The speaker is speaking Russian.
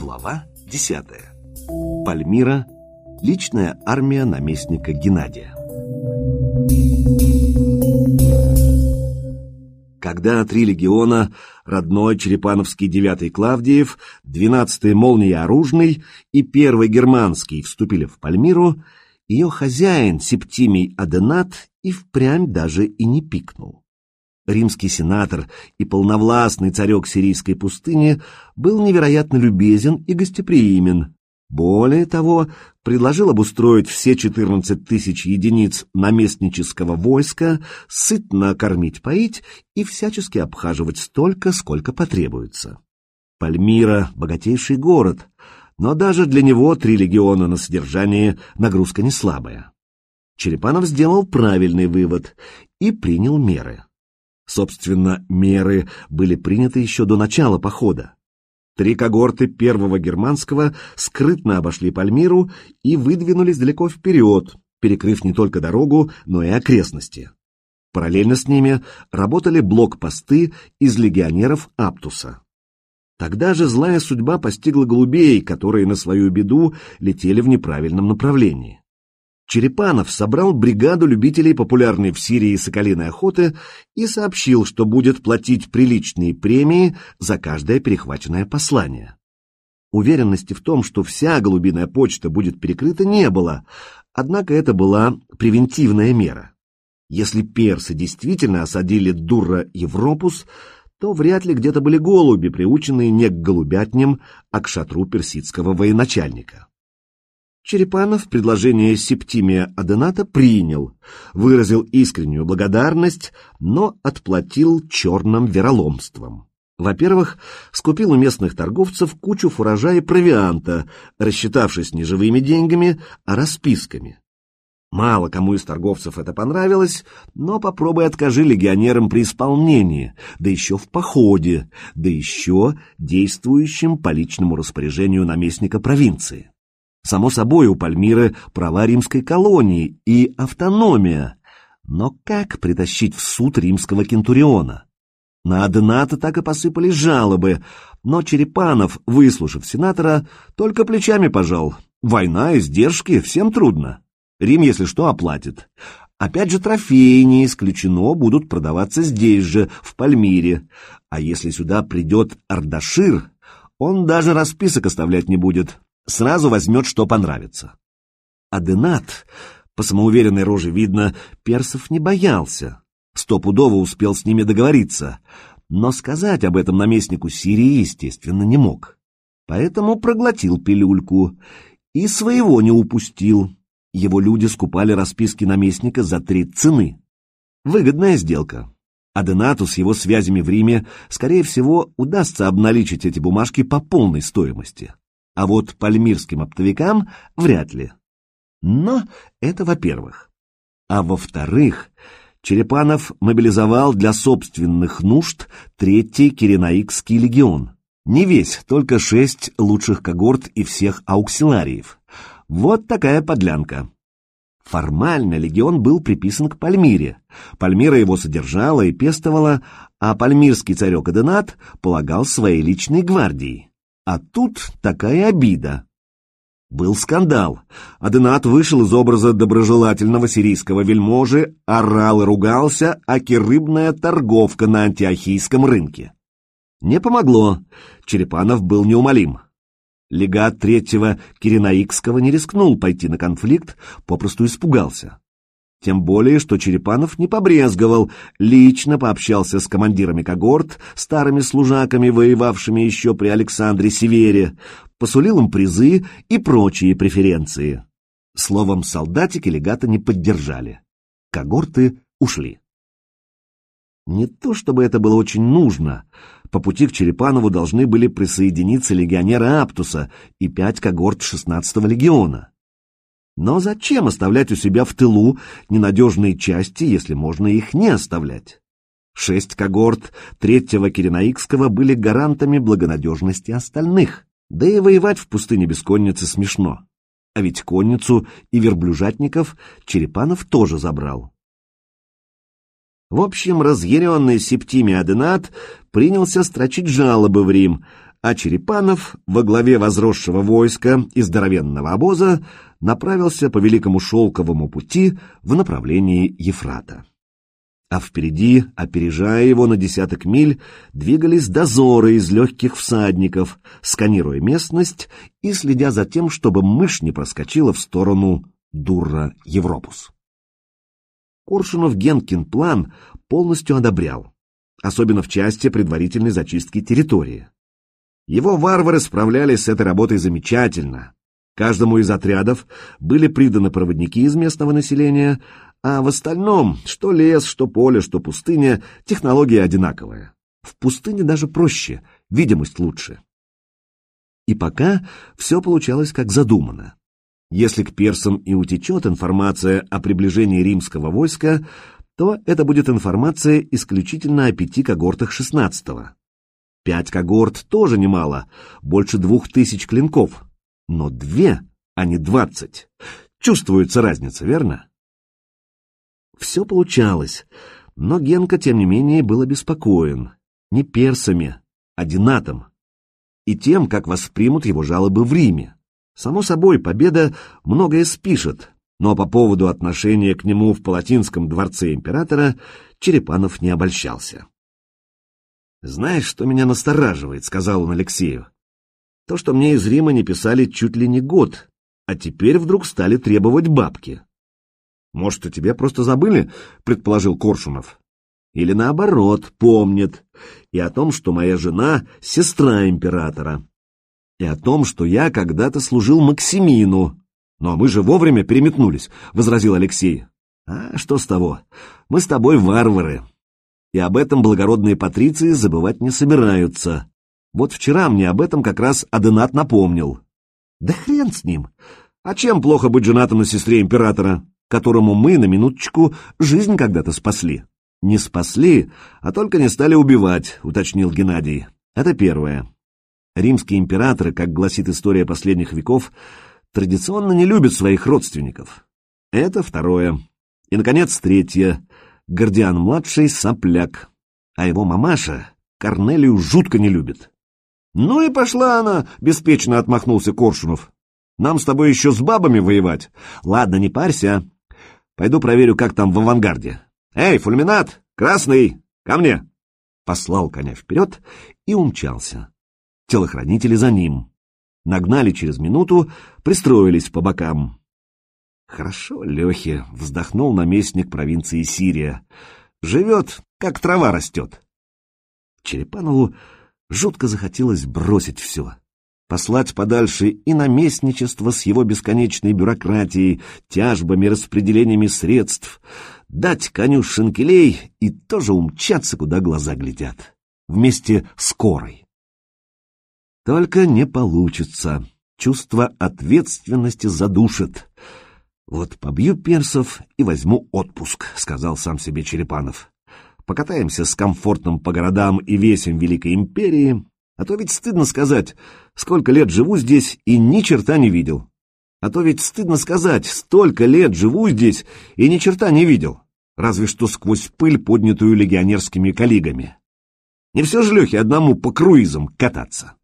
Глава 10. Пальмира. Личная армия наместника Геннадия. Когда три легиона, родной Черепановский девятый Клавдиев, двенадцатый Молния Оружный и первый Германский вступили в Пальмиру, ее хозяин Септимий Аденат и впрямь даже и не пикнул. Римский сенатор и полновластный царек сирийской пустыни был невероятно любезен и гостеприимен. Более того, предложил обустроить все 14 тысяч единиц наместнического войска, сытно кормить-поить и всячески обхаживать столько, сколько потребуется. Пальмира — богатейший город, но даже для него три легиона на содержание нагрузка не слабая. Черепанов сделал правильный вывод и принял меры. Собственно, меры были приняты еще до начала похода. Три когорты первого германского скрытно обошли Пальмиру и выдвинулись далеко вперед, перекрыв не только дорогу, но и окрестности. Параллельно с ними работали блокпосты из легионеров Аптуса. Тогда же злая судьба постигла голубей, которые на свою беду летели в неправильном направлении. Черепанов собрал бригаду любителей популярной в Сирии соколиной охоты и сообщил, что будет платить приличные премии за каждое перехваченное послание. Уверенности в том, что вся голубиная почта будет перекрыта, не было, однако это была превентивная мера. Если персы действительно осадили Дурра Европус, то вряд ли где-то были голуби, приученные не к голубятням, а к шатру персидского военачальника. Черепанов предложение Септимия Адената принял, выразил искреннюю благодарность, но отплатил черным вероломством. Во-первых, скупил у местных торговцев кучу фуража и провианта, рассчитавшись не живыми деньгами, а расписками. Мало кому из торговцев это понравилось, но попробуй откажи легионерам при исполнении, да еще в походе, да еще действующим по личному распоряжению наместника провинции. Само собой, у Пальмиры права римской колонии и автономия. Но как притащить в суд римского кентуриона? На Адената так и посыпались жалобы, но Черепанов, выслушав сенатора, только плечами пожал. Война, издержки, всем трудно. Рим, если что, оплатит. Опять же, трофеи не исключено будут продаваться здесь же, в Пальмире. А если сюда придет Ардашир, он даже расписок оставлять не будет сразу возьмет, что понравится. А Денат, по самоуверенной роже видно, персов не боялся. Стопудово успел с ними договориться, но сказать об этом наместнику Сирии, естественно, не мог. Поэтому проглотил пилюльку и своего не упустил. Его люди скупали расписки наместника за три цены. Выгодная сделка. Аденату с его связями в Риме, скорее всего, удастся обналичить эти бумажки по полной стоимости а вот пальмирским оптовикам вряд ли. Но это во-первых. А во-вторых, Черепанов мобилизовал для собственных нужд третий Киренаикский легион. Не весь, только шесть лучших когорт и всех ауксилариев. Вот такая подлянка. Формально легион был приписан к Пальмире. Пальмира его содержала и пестовала, а пальмирский царек Аденат полагал своей личной гвардией. А тут такая обида. Был скандал. Аденат вышел из образа доброжелательного сирийского вельможи, орал и ругался, аки рыбная торговка на антиохийском рынке. Не помогло. Черепанов был неумолим. Легат третьего Киренаикского не рискнул пойти на конфликт, попросту испугался. Тем более, что Черепанов не побрезговал, лично пообщался с командирами когорт, старыми служаками, воевавшими еще при Александре Севере, посулил им призы и прочие преференции. Словом, солдатики легата не поддержали. Когорты ушли. Не то чтобы это было очень нужно. По пути к Черепанову должны были присоединиться легионеры Аптуса и пять когорт 16-го легиона. Но зачем оставлять у себя в тылу ненадежные части, если можно их не оставлять? Шесть когорт третьего Киренаикского были гарантами благонадежности остальных, да и воевать в пустыне без конницы смешно. А ведь конницу и верблюжатников Черепанов тоже забрал. В общем, разъяренный Септимий Аденат принялся строчить жалобы в Рим, а Черепанов во главе возросшего войска и здоровенного обоза направился по Великому Шелковому пути в направлении Ефрата. А впереди, опережая его на десяток миль, двигались дозоры из легких всадников, сканируя местность и следя за тем, чтобы мышь не проскочила в сторону Дура Европус. Коршунов Генкин план полностью одобрял, особенно в части предварительной зачистки территории. Его варвары справлялись с этой работой замечательно. Каждому из отрядов были приданы проводники из местного населения, а в остальном, что лес, что поле, что пустыня, технология одинаковая. В пустыне даже проще, видимость лучше. И пока все получалось как задумано. Если к персам и утечет информация о приближении римского войска, то это будет информация исключительно о пяти когортах шестнадцатого. Пять когорт тоже немало, больше двух тысяч клинков. Но две, а не двадцать. Чувствуется разница, верно? Все получалось, но Генка, тем не менее, был обеспокоен. Не персами, а динатом. И тем, как воспримут его жалобы в Риме. Само собой, победа многое спишет, но по поводу отношения к нему в Палатинском дворце императора Черепанов не обольщался. «Знаешь, что меня настораживает?» — сказал он Алексею. «То, что мне из Рима не писали чуть ли не год, а теперь вдруг стали требовать бабки». «Может, о тебе просто забыли?» — предположил Коршунов. «Или наоборот, помнят. И о том, что моя жена — сестра императора. И о том, что я когда-то служил Максимину. Но мы же вовремя переметнулись», — возразил Алексей. «А что с того? Мы с тобой варвары, и об этом благородные патриции забывать не собираются. Вот вчера мне об этом как раз Аденат напомнил. Да хрен с ним! А чем плохо быть женатым на сестре императора, которому мы, на минуточку, жизнь когда-то спасли? Не спасли, а только не стали убивать, уточнил Геннадий. Это первое. Римские императоры, как гласит история последних веков, традиционно не любят своих родственников. Это второе. И, наконец, третье. Гордиан-младший сопляк, а его мамаша Корнелию жутко не любит. «Ну и пошла она!» — беспечно отмахнулся Коршунов. «Нам с тобой еще с бабами воевать. Ладно, не парься. Пойду проверю, как там в авангарде. Эй, фульминат! Красный! Ко мне!» Послал коня вперед и умчался. Телохранители за ним. Нагнали через минуту, пристроились по бокам. Хорошо, Лехе, вздохнул наместник провинции Сирия. Живет, как трава растет. Черепанову жутко захотелось бросить все. Послать подальше и наместничество с его бесконечной бюрократией, тяжбами, распределениями средств, дать коню шинкелей и тоже умчаться, куда глаза глядят, вместе с корой. Только не получится. Чувство ответственности задушит. «Вот побью персов и возьму отпуск», — сказал сам себе Черепанов. «Покатаемся с комфортом по городам и весим Великой Империи, а то ведь стыдно сказать, сколько лет живу здесь и ни черта не видел. А то ведь стыдно сказать, столько лет живу здесь и ни черта не видел, разве что сквозь пыль, поднятую легионерскими коллегами. Не все же, Лехе, одному по круизам кататься».